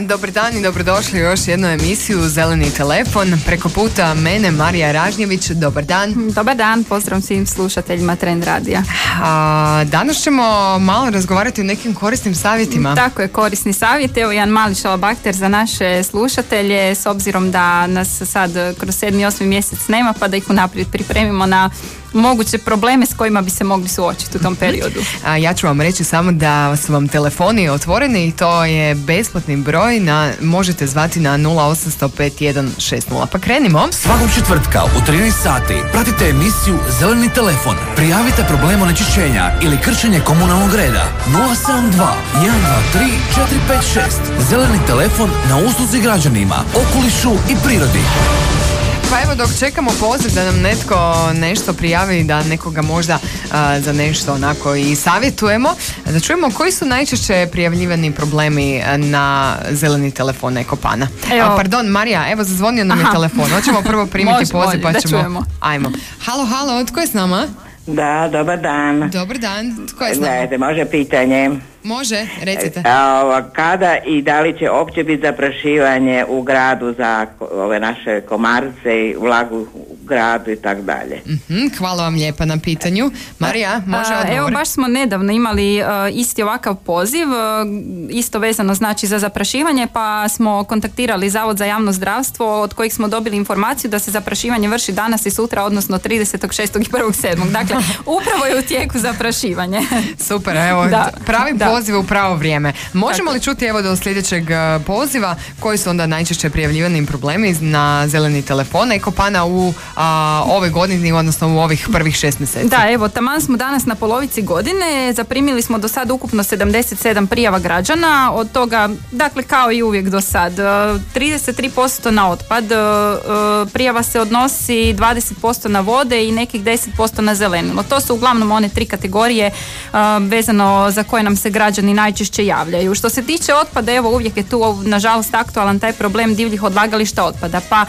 Dobar dan i dobrodošli u još jednu emisiju Zeleni telefon. Preko puta mene Marija Ražnjević. Dobar dan. Dobar dan, pozdrav svim slušateljima Trend Radija. A, danas ćemo malo razgovarati o nekim korisnim savjetima. Tako je, korisni savjet. Evo jedan mali šalabakter za naše slušatelje s obzirom da nas sad kroz sedmi, osmi mjesec nema pa da ih unaprijed pripremimo na moguće probleme s kojima bi se mogli suočiti u tom periodu. A, ja ću vam reći samo da su vam telefoni otvoreni i to je besplatni broj na, možete zvati na 0805160. Pa krenimo. Svakog četvrtka u 13 sati pratite emisiju Zeleni telefon. Prijavite problem onečišćenja ili kršenje komunalnog reda. 072 123 456 Zeleni telefon na usluzi građanima, okolišu i prirodi. Pa evo dok čekamo poziv da nam netko nešto prijavi, da nekoga možda a, za nešto onako i savjetujemo, da čujemo koji su najčešće prijavljivani problemi na zeleni telefon Ekopana. Evo. A, pardon, Marija, evo zazvonio nam je Aha. telefon. Hoćemo prvo primiti Može, poziv pa da ćemo... čujemo. Ajmo. Halo, halo, tko je s nama? Da, dobar dan. Dobar dan, tko je s nama? Gledajte, može pitanje. Može, recite. A, ova, kada i da li će opće biti zaprašivanje u gradu za ove naše komarce i vlagu u gradu i tako dalje? Mhm, hvala vam lijepa na pitanju. Marija, može A, odgovor? Evo baš smo nedavno imali a, isti ovakav poziv, a, isto vezano znači za zaprašivanje, pa smo kontaktirali Zavod za javno zdravstvo od kojih smo dobili informaciju da se zaprašivanje vrši danas i sutra, odnosno 36. i 1.7. Dakle, upravo je u tijeku zaprašivanje. Super, evo, Da, pravi da. Poziv u pravo vrijeme. Možemo li čuti evo do sljedećeg e, poziva koji su onda najčešće prijavljivani problemi na zeleni telefon Ekopana u a, ove godini, odnosno u ovih prvih šest mjeseci? Da, evo, taman smo danas na polovici godine, zaprimili smo do sad ukupno 77 prijava građana, od toga, dakle, kao i uvijek do sad, e, 33% na otpad, e, e, prijava se odnosi 20% na vode i nekih 10% na zelenilo. To su uglavnom one tri kategorije e, vezano za koje nam se građani najčešće javljaju. Što se tiče otpada, evo, uvijek je tu, nažalost, aktualan taj problem divljih odlagališta otpada, pa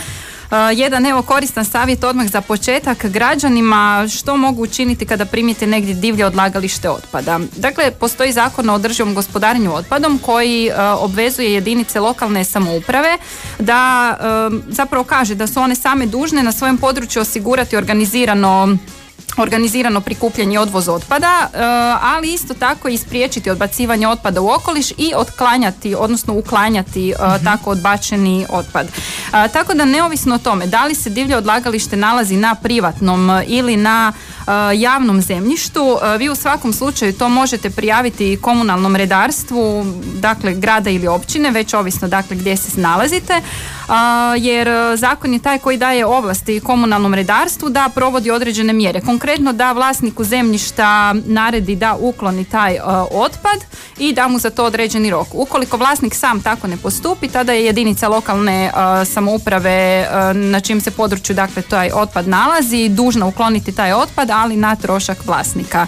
Uh, jedan evo koristan savjet odmah za početak građanima što mogu učiniti kada primite negdje divlje odlagalište otpada. Dakle, postoji zakon o održivom gospodarenju otpadom koji uh, obvezuje jedinice lokalne samouprave da um, zapravo kaže da su one same dužne na svojem području osigurati organizirano organizirano prikupljanje i odvoz otpada, e, ali isto tako i spriječiti odbacivanje otpada u okoliš i otklanjati, odnosno uklanjati e, tako odbačeni otpad. E, tako da neovisno o tome da li se divlje odlagalište nalazi na privatnom ili na javnom zemljištu, vi u svakom slučaju to možete prijaviti komunalnom redarstvu, dakle grada ili općine, već ovisno dakle gdje se nalazite, jer e, zakon je taj koji daje ovlasti komunalnom redarstvu da provodi određene mjere. Konkretno da vlasniku zemljišta naredi da ukloni taj e, otpad i da mu za to određeni rok. Ukoliko vlasnik sam tako ne postupi, tada je jedinica lokalne e, samouprave na čijem se području dakle taj otpad nalazi dužna ukloniti taj otpad, ali na trošak vlasnika.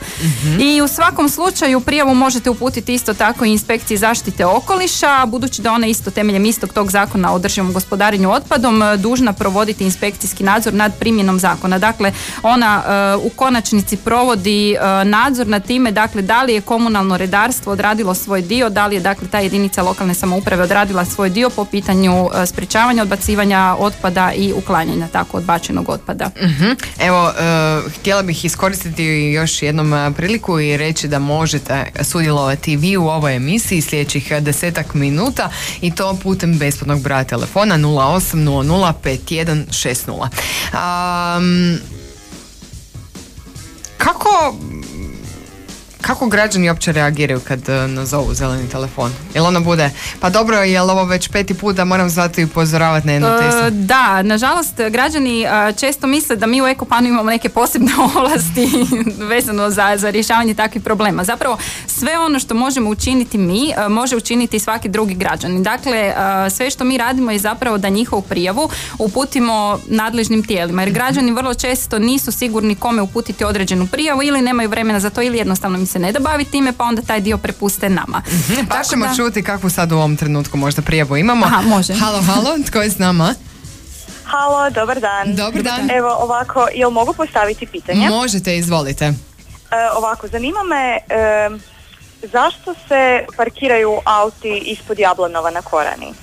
I u svakom slučaju prijavu možete uputiti isto tako i inspekciji zaštite okoliša, budući da ona isto temeljem istog tog zakona o održivom gospodarenju otpadom e, dužna provoditi inspekcijski nadzor nad primjenom zakona. Dakle, ona e, u konačnici provodi e, nadzor nad time, dakle, da li je komunalno redarstvo odradilo svoj dio, da li je dakle ta jedinica lokalne samouprave odradila svoj dio po pitanju sprečavanja odbacivanja otpada i uklanjanja tako odbačenog otpada. Mhm. Evo, e, htjela bih iskoristiti još jednom priliku i reći da možete sudjelovati vi u ovoj emisiji sljedećih desetak minuta i to putem besplatnog broja telefona 0800 5160. Am, kako kako građani uopće reagiraju kad uh, nazovu zeleni telefon? Jel ono bude, pa dobro, jel ovo već peti put da moram zvati i upozoravati na jednu testu? da, nažalost građani često misle da mi u Ekopanu imamo neke posebne ovlasti vezano za, za rješavanje takvih problema. Zapravo sve ono što možemo učiniti mi, može učiniti svaki drugi građanin. Dakle, sve što mi radimo je zapravo da njihovu prijavu uputimo nadležnim tijelima. Jer građani vrlo često nisu sigurni kome uputiti određenu prijavu ili nemaju vremena za to ili jednostavno se ne da baviti time pa onda taj dio prepuste nama. Mhm, pa ćemo da... čuti kakvu sad u ovom trenutku možda prijavu imamo. Aha, može. Halo, halo, tko je s nama? Halo, dobar dan. Dobar dan. Evo ovako, jel mogu postaviti pitanje? Možete, izvolite. E, ovako, zanima me e, zašto se parkiraju auti ispod Jablanova na Korani?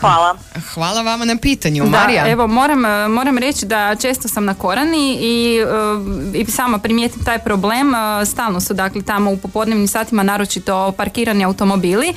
Hvala. Hvala vama na pitanju. Da, Marija? evo moram, e, moram reći da često sam na Korani i, e, i sama primijetim taj problem. E, stalno su dakle tamo u popodnevnim satima naročito parkirani automobili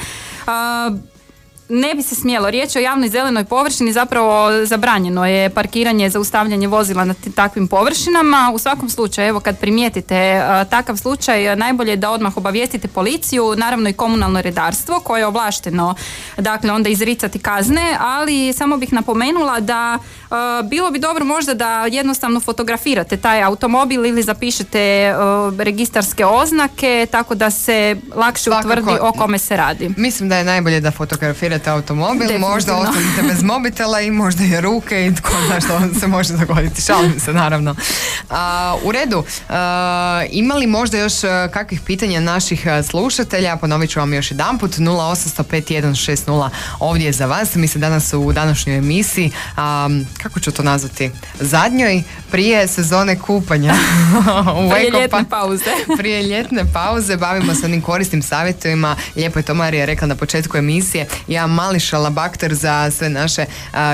ne bi se smjelo. Riječ je o javnoj zelenoj površini, zapravo zabranjeno je parkiranje, zaustavljanje vozila na takvim površinama. U svakom slučaju, evo kad primijetite e, takav slučaj, najbolje je da odmah obavijestite policiju, naravno i komunalno redarstvo koje je ovlašteno dakle onda izricati kazne, ali samo bih napomenula da e, bilo bi dobro možda da jednostavno fotografirate taj automobil ili zapišete e, registarske oznake tako da se lakše utvrdi o kome se radi. Mislim da je najbolje da fotografirate automobil, možda ostanete bez mobitela i možda i ruke i tko zna što se može dogoditi. Šalim se naravno. A, u redu, a, ima li možda još kakvih pitanja naših slušatelja? Ponovit ću vam još jedan put 0800 ovdje je za vas. Mi se danas u današnjoj emisiji, a, kako ću to nazvati? Zadnjoj prije sezone kupanja. prije ljetne pauze. prije ljetne pauze bavimo se onim korisnim savjetovima. Lijepo je to Marija rekla na početku emisije. Ja mali šalabakter za sve naše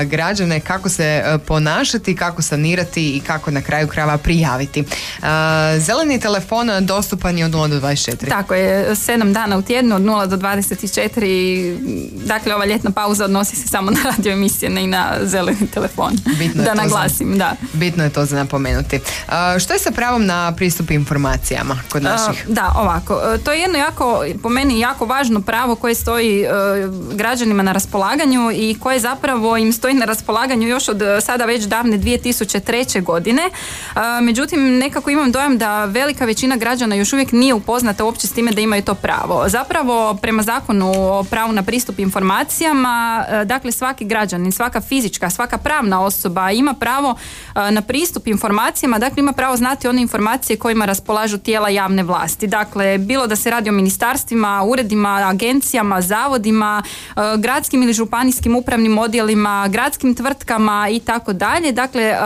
građane kako se ponašati, kako sanirati i kako na kraju krava prijaviti. zeleni telefon dostupan je od 0 do 24. Tako je, 7 dana u tjednu od 0 do 24. Dakle, ova ljetna pauza odnosi se samo na radio emisije, ne i na zeleni telefon. Bitno da naglasim, da. Bitno je to za napomenuti. što je sa pravom na pristup informacijama kod naših? da, ovako. E, to je jedno jako, po meni jako važno pravo koje stoji e, građani na raspolaganju i koje zapravo im stoji na raspolaganju još od e, sada već davne 2003. godine. E, međutim, nekako imam dojam da velika većina građana još uvijek nije upoznata uopće s time da imaju to pravo. Zapravo, prema zakonu o pravu na pristup informacijama, e, dakle svaki građanin, svaka fizička, svaka pravna osoba ima pravo na pristup informacijama, dakle ima pravo znati one informacije kojima raspolažu tijela javne vlasti. Dakle, bilo da se radi o ministarstvima, uredima, agencijama, zavodima, gradskim ili županijskim upravnim odjelima, gradskim tvrtkama i tako dalje. Dakle, e,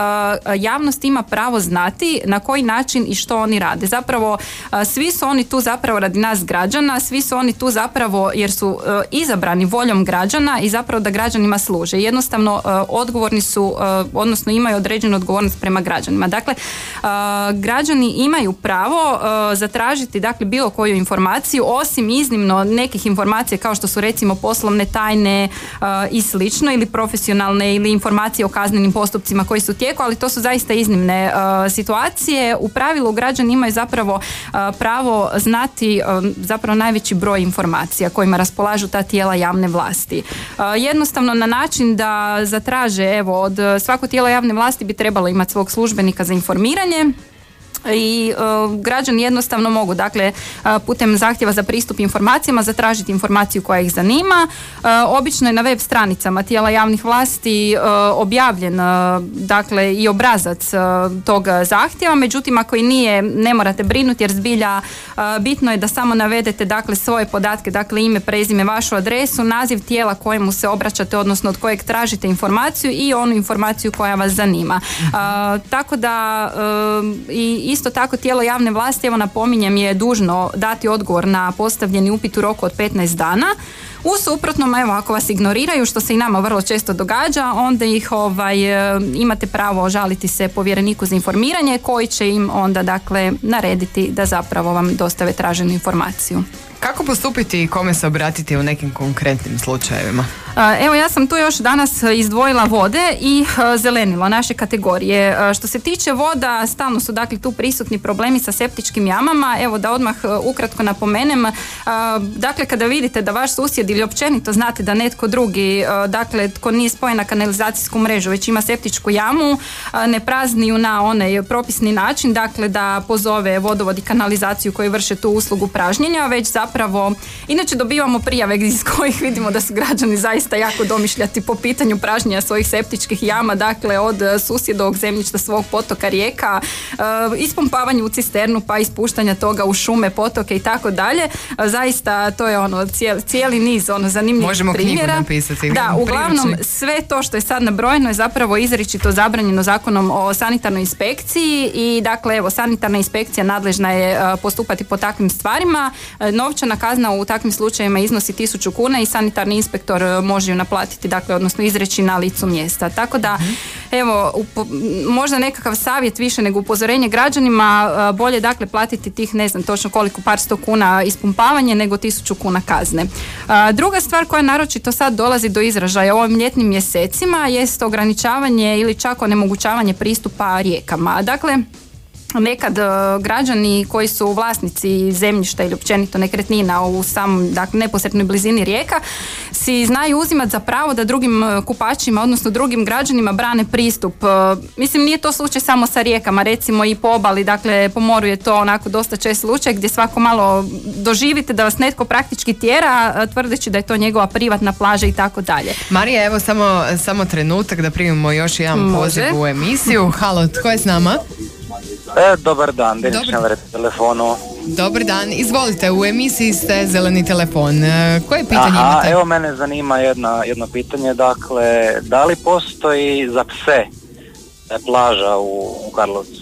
javnost ima pravo znati na koji način i što oni rade. Zapravo, e, svi su oni tu zapravo radi nas građana, svi su oni tu zapravo jer su e, izabrani voljom građana i zapravo da građanima služe. Jednostavno, odgovorni su, odnosno imaju određenu odgovornost prema građanima. Dakle, građani imaju pravo zatražiti dakle bilo koju informaciju osim iznimno nekih informacija kao što su recimo poslovne tajne uh, i slično ili profesionalne ili informacije o kaznenim postupcima koji su tijeku, ali to su zaista iznimne uh, situacije. U pravilu građani imaju zapravo uh, pravo znati zapravo najveći broj informacija kojima raspolažu ta tijela javne vlasti. Jednostavno na način da zatraže evo od svako tijelo javne vlasti bi trebalo imati svog službenika za informiranje i e, građani jednostavno mogu dakle e, putem zahtjeva za pristup informacijama zatražiti informaciju koja ih zanima. E, obično je na web stranicama tijela javnih vlasti objavljen dakle i obrazac tog zahtjeva, međutim ako i nije ne morate brinuti jer zbilja bitno je da samo navedete dakle svoje podatke, dakle ime, prezime, vašu adresu, naziv tijela kojemu se obraćate odnosno od kojeg tražite informaciju i onu informaciju koja vas zanima. Tako da i isto tako tijelo javne vlasti, evo napominjem, je dužno dati odgovor na postavljeni upit u roku od 15 dana. U suprotnom, evo, ako vas ignoriraju, što se i nama vrlo često događa, onda ih ovaj, e, imate pravo žaliti se povjereniku za informiranje koji će im onda dakle narediti da zapravo vam dostave traženu informaciju. Kako postupiti i kome se obratiti u nekim konkretnim slučajevima? Evo ja sam tu još danas izdvojila vode i zelenilo naše kategorije. Što se tiče voda, stalno su dakle tu prisutni problemi sa septičkim jamama. Evo da odmah ukratko napomenem, dakle kada vidite da vaš susjed ili općenito znate da netko drugi, dakle tko nije spojen na kanalizacijsku mrežu, već ima septičku jamu, ne prazni ju na onaj propisni način, dakle da pozove vodovod i kanalizaciju koji vrše tu uslugu pražnjenja, već zapravo, inače dobivamo prijave iz kojih vidimo da su građani zaista jako domišljati po pitanju pražnjenja svojih septičkih jama, dakle od susjedovog zemljišta svog potoka rijeka, e, ispumpavanje u cisternu pa ispuštanja toga u šume, potoke i tako dalje. Zaista to je ono cijeli, cijeli niz ono zanimljivih Možemo primjera. napisati. Da, uglavnom sve to što je sad nabrojeno je zapravo izričito zabranjeno zakonom o sanitarnoj inspekciji i dakle evo sanitarna inspekcija nadležna je e, postupati po takvim stvarima. E, novčana kazna u takvim slučajevima iznosi tisuću kuna i sanitarni inspektor e, može ju naplatiti, dakle odnosno izreći na licu mjesta. Tako da evo možda nekakav savjet više nego upozorenje građanima, bolje dakle platiti tih ne znam točno koliko par sto kuna ispumpavanje nego tisuću kuna kazne. Druga stvar koja naročito sad dolazi do izražaja u ovim ljetnim mjesecima jest ograničavanje ili čak onemogućavanje pristupa rijekama. Dakle, nekad e, građani koji su vlasnici zemljišta ili općenito nekretnina u samom dakle, neposrednoj blizini rijeka si znaju uzimati za pravo da drugim e, kupačima odnosno drugim građanima brane pristup. E, mislim nije to slučaj samo sa rijekama, recimo i po obali, dakle po moru je to onako dosta čest slučaj gdje svako malo doživite da vas netko praktički tjera tvrdeći da je to njegova privatna plaža i tako dalje. Marija, evo samo, samo trenutak da primimo još jedan poziv u emisiju. Halo, tko je s nama? E, dobar dan, Denis Dobar... telefonu. Dobar dan, izvolite, u emisiji ste zeleni telefon. E, koje pitanje Aha, imate? Evo mene zanima jedna, jedno pitanje, dakle, da li postoji za pse plaža u, u Karlovcu?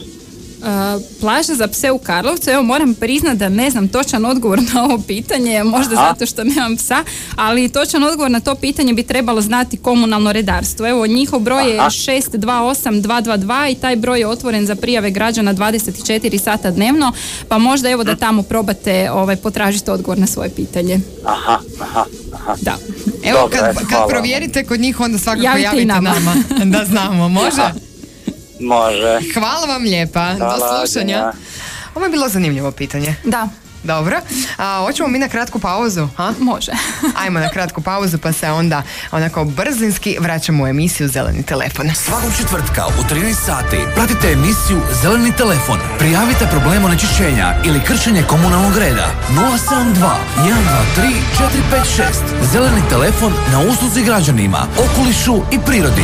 Plaža za pse u Karlovcu, evo moram priznati da ne znam točan odgovor na ovo pitanje, možda zato što nemam psa, ali točan odgovor na to pitanje bi trebalo znati komunalno redarstvo. Evo njihov broj je 628222 i taj broj je otvoren za prijave građana 24 sata dnevno, pa možda evo da tamo probate ovaj, potražiti odgovor na svoje pitanje. Aha, aha, aha. Da. Evo kad, kad provjerite kod njih onda svakako javite, javite nama. nama. da znamo, može? Može. Hvala vam lijepa. Do slušanja. Ovo je bilo zanimljivo pitanje. Da. Dobro. A, hoćemo mi na kratku pauzu? Ha? Može. Ajmo na kratku pauzu pa se onda onako brzinski vraćamo u emisiju Zeleni telefon. Svakog četvrtka u 13 sati pratite emisiju Zeleni telefon. Prijavite problem onečišćenja ili kršenje komunalnog reda. 072 123 456. Zeleni telefon na usluzi građanima, okolišu i prirodi.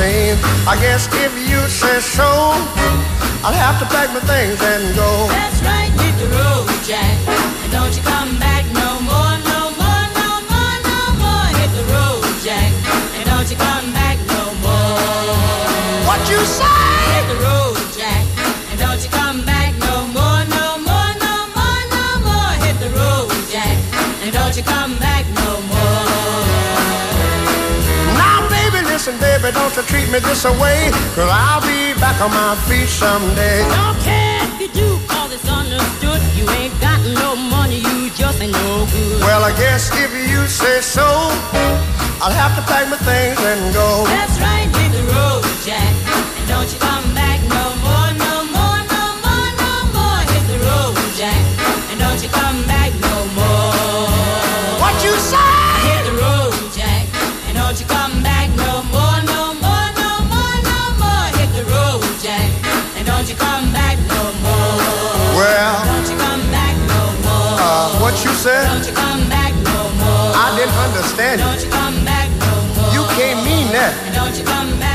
seen. I guess if you say so, I'll have to pack my things and go. That's right, hit the road, Jack. And don't you don't you treat me this away. Cause I'll be back on my feet someday. Don't care if you do, cause it's understood. You ain't got no money, you just ain't no good. Well, I guess if you say so, I'll have to pack my things and go. That's right, hit the road, Jack. And don't you uh,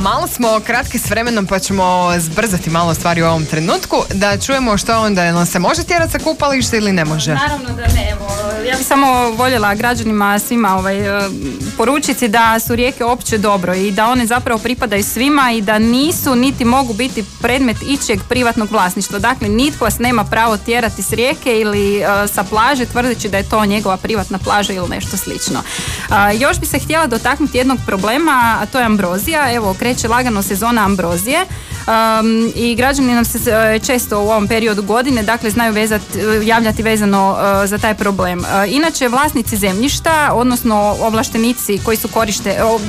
Malo smo kratki s vremenom pa ćemo zbrzati malo stvari u ovom trenutku da čujemo što onda jel se može tjerati sa kupališta ili ne može. Naravno da ne, evo, ja bih samo voljela građanima svima ovaj, e, poručiti da su rijeke opće dobro i da one zapravo pripadaju svima i da nisu niti mogu biti predmet ičijeg privatnog vlasništva. Dakle, nitko vas nema pravo tjerati s rijeke ili e, sa plaže tvrdeći da je to njegova privatna plaža ili nešto slično. A, još bi se htjela dotaknuti jednog problema, a to je ambrozija. Evo, kreće lagano sezona ambrozije. Um, i građani nam se e, često u ovom periodu godine dakle znaju vezat, e, javljati vezano e, za taj problem. E, inače vlasnici zemljišta, odnosno ovlaštenici koji su korište, o-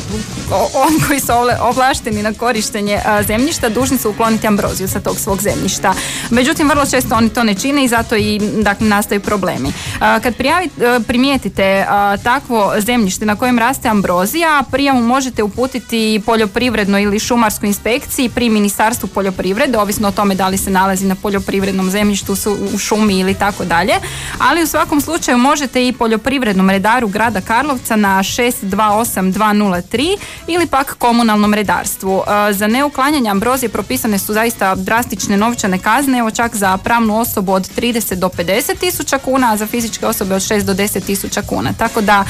o- oni koji su ovla- ovlašteni na korištenje e, zemljišta dužni su ukloniti ambroziju sa tog svog zemljišta. Međutim, vrlo često oni to ne čine i zato i dakle, nastaju problemi. Kad prijavi, e, primijetite takvo zemljište na kojem raste ambrozija, prijavu možete uputiti poljoprivrednoj ili šumarskoj inspekciji pri Ministarstvu poljoprivrede, ovisno o tome da li se nalazi na poljoprivrednom zemljištu, u šumi ili tako dalje. Ali u svakom slučaju možete i poljoprivrednom redaru grada Karlovca na 628203 ili pak komunalnom redarstvu. E, Za neuklanjanje ambrozije propisane su zaista drastične novčane kazne, evo čak za pravnu osobu od 30 do 50 tisuća kuna, a za fizičke osobe od 6 do 10 tisuća kuna. Tako da,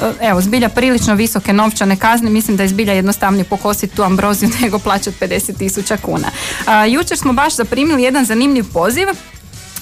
e, evo, zbilja prilično visoke novčane kazne, mislim da je zbilja jednostavnije pokositi tu ambroziju nego plaćati 50 tisuća kuna. Jučer smo baš zaprimili jedan zanimljiv poziv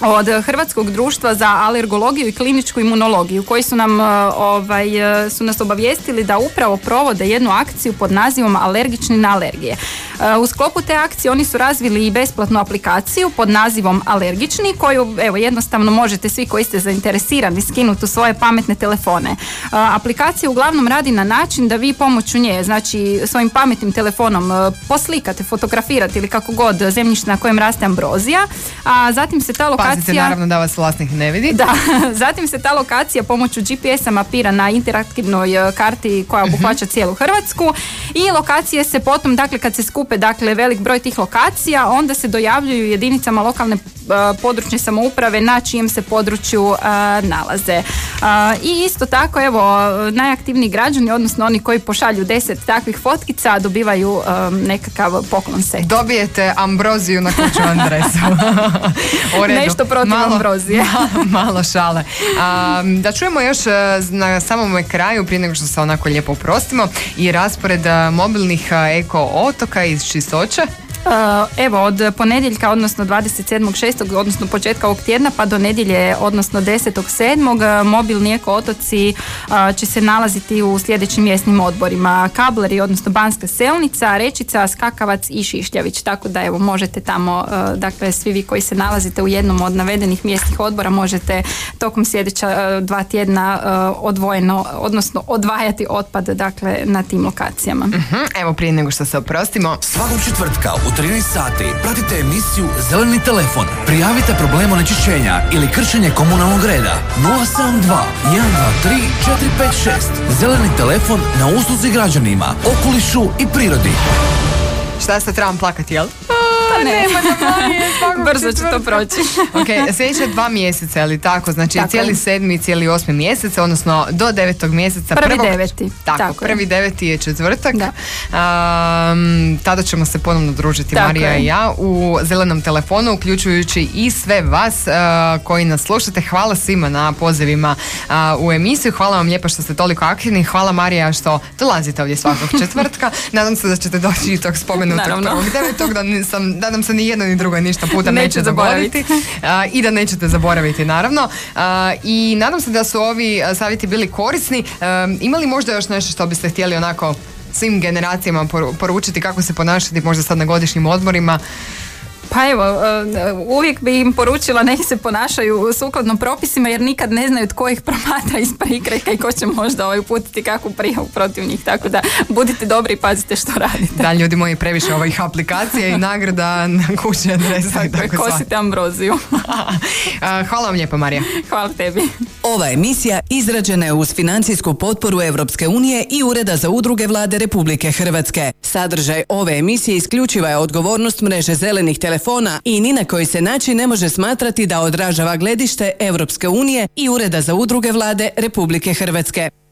od Hrvatskog društva za alergologiju i kliničku imunologiju koji su nam e, ovaj, e, su nas obavijestili da upravo provode jednu akciju pod nazivom Alergični na alergije. E, U sklopu te akcije oni su razvili i besplatnu aplikaciju pod nazivom Alergični koju evo jednostavno možete svi koji ste zainteresirani skinuti u svoje pametne telefone. Aplikacija uglavnom radi na način da vi pomoću nje, znači svojim pametnim telefonom poslikate, fotografirate ili kako god zemljište na kojem raste ambrozija, a zatim se ta lokacija Pazite naravno da vas vlasnik ne vidi. da, zatim se ta lokacija pomoću GPS-a mapira na interaktivnoj e, karti koja obuhvaća cijelu Hrvatsku i lokacije se potom, dakle kad se skupe dakle velik broj tih lokacija, onda se dojavljuju jedinicama lokalne e, područne samouprave na čijem se području e, nalaze. E, I isto tako, evo, najaktivniji građani, odnosno oni koji pošalju deset takvih fotkica, dobivaju e, nekakav poklon set. Dobijete ambroziju na kuću adresu. U redu. Nešto protiv ambrozije. Malo, malo šale. A, da čujemo još e, na samom kraju, prije nego što se onako lijepo oprostimo, i raspored e, mobilnih e, eko otoka iz Čistoće. Uh, Evo, od ponedjeljka, odnosno 27.6. odnosno početka ovog tjedna pa do nedjelje, odnosno 10.7. uh, mobilni eko otoci uh, će se nalaziti u sljedećim mjesnim odborima. Kableri, odnosno Banska Selnica, Rečica, Skakavac i Šišljavić. Tako da evo, možete tamo, uh, dakle, svi vi koji se nalazite u jednom od navedenih mjesnih odbora možete tokom sljedeća uh, dva tjedna uh, odvojeno, odnosno odvajati otpad, dakle, na tim lokacijama. Mhm, Evo prije nego što se oprostimo, Svakog četvrtka u 13 sati pratite emisiju Zeleni telefon. Prijavite problem onečišćenja ili kršenje komunalnog reda. 072 123 456. Zeleni telefon na usluzi građanima, okolišu i prirodi. šta se trebam plakati, jel? Ne, brzo će to proći. ok, sljedeće dva mjeseca, je li tako? Znači Tako cijeli je. sedmi i cijeli osmi mjesec, odnosno do devetog mjeseca. Prvi prvog- deveti, Tako, tako je. prvi deveti je četvrtak. Da. Am, tada ćemo se ponovno družiti, Tako Marija je. i ja, u zelenom telefonu, uključujući i sve vas a, koji nas slušate. Hvala svima na pozivima a, u emisiju. Hvala vam lijepo što ste toliko aktivni. Hvala Marija što dolazite ovdje svakog četvrtka. Nadam se da ćete doći i tog spomenutog Naravno. prvog devetog, da, nisam, da nam se ni jedno ni drugo ništa puta Neću neće zaboraviti. i da nećete zaboraviti naravno. I nadam se da su ovi savjeti bili korisni. Um, ima li možda još nešto što biste htjeli onako svim generacijama poru- poručiti kako se ponašati možda sad na godišnjim odmorima? Pa evo, e, uvijek bi im poručila nek se ponašaju sukladno propisima jer nikad ne znaju tko ih promatra iz prikrajka i ko će možda ovaj uputiti kakvu prijavu protiv njih. Tako da budite dobri i pazite što radite. Da, ljudi moji, previše ovih aplikacija i nagrada na kući adresa Tako je, tako kosite ambroziju. A, Hvala vam lijepo, Marija. Hvala tebi. Ova emisija izrađena je uz financijsku potporu Europske unije i Ureda za udruge vlade Republike Hrvatske. Sadržaj ove emisije isključiva je odgovornost mreže zelenih telefona i ni na koji se način ne može smatrati da odražava gledište Europske unije i Ureda za udruge vlade Republike Hrvatske.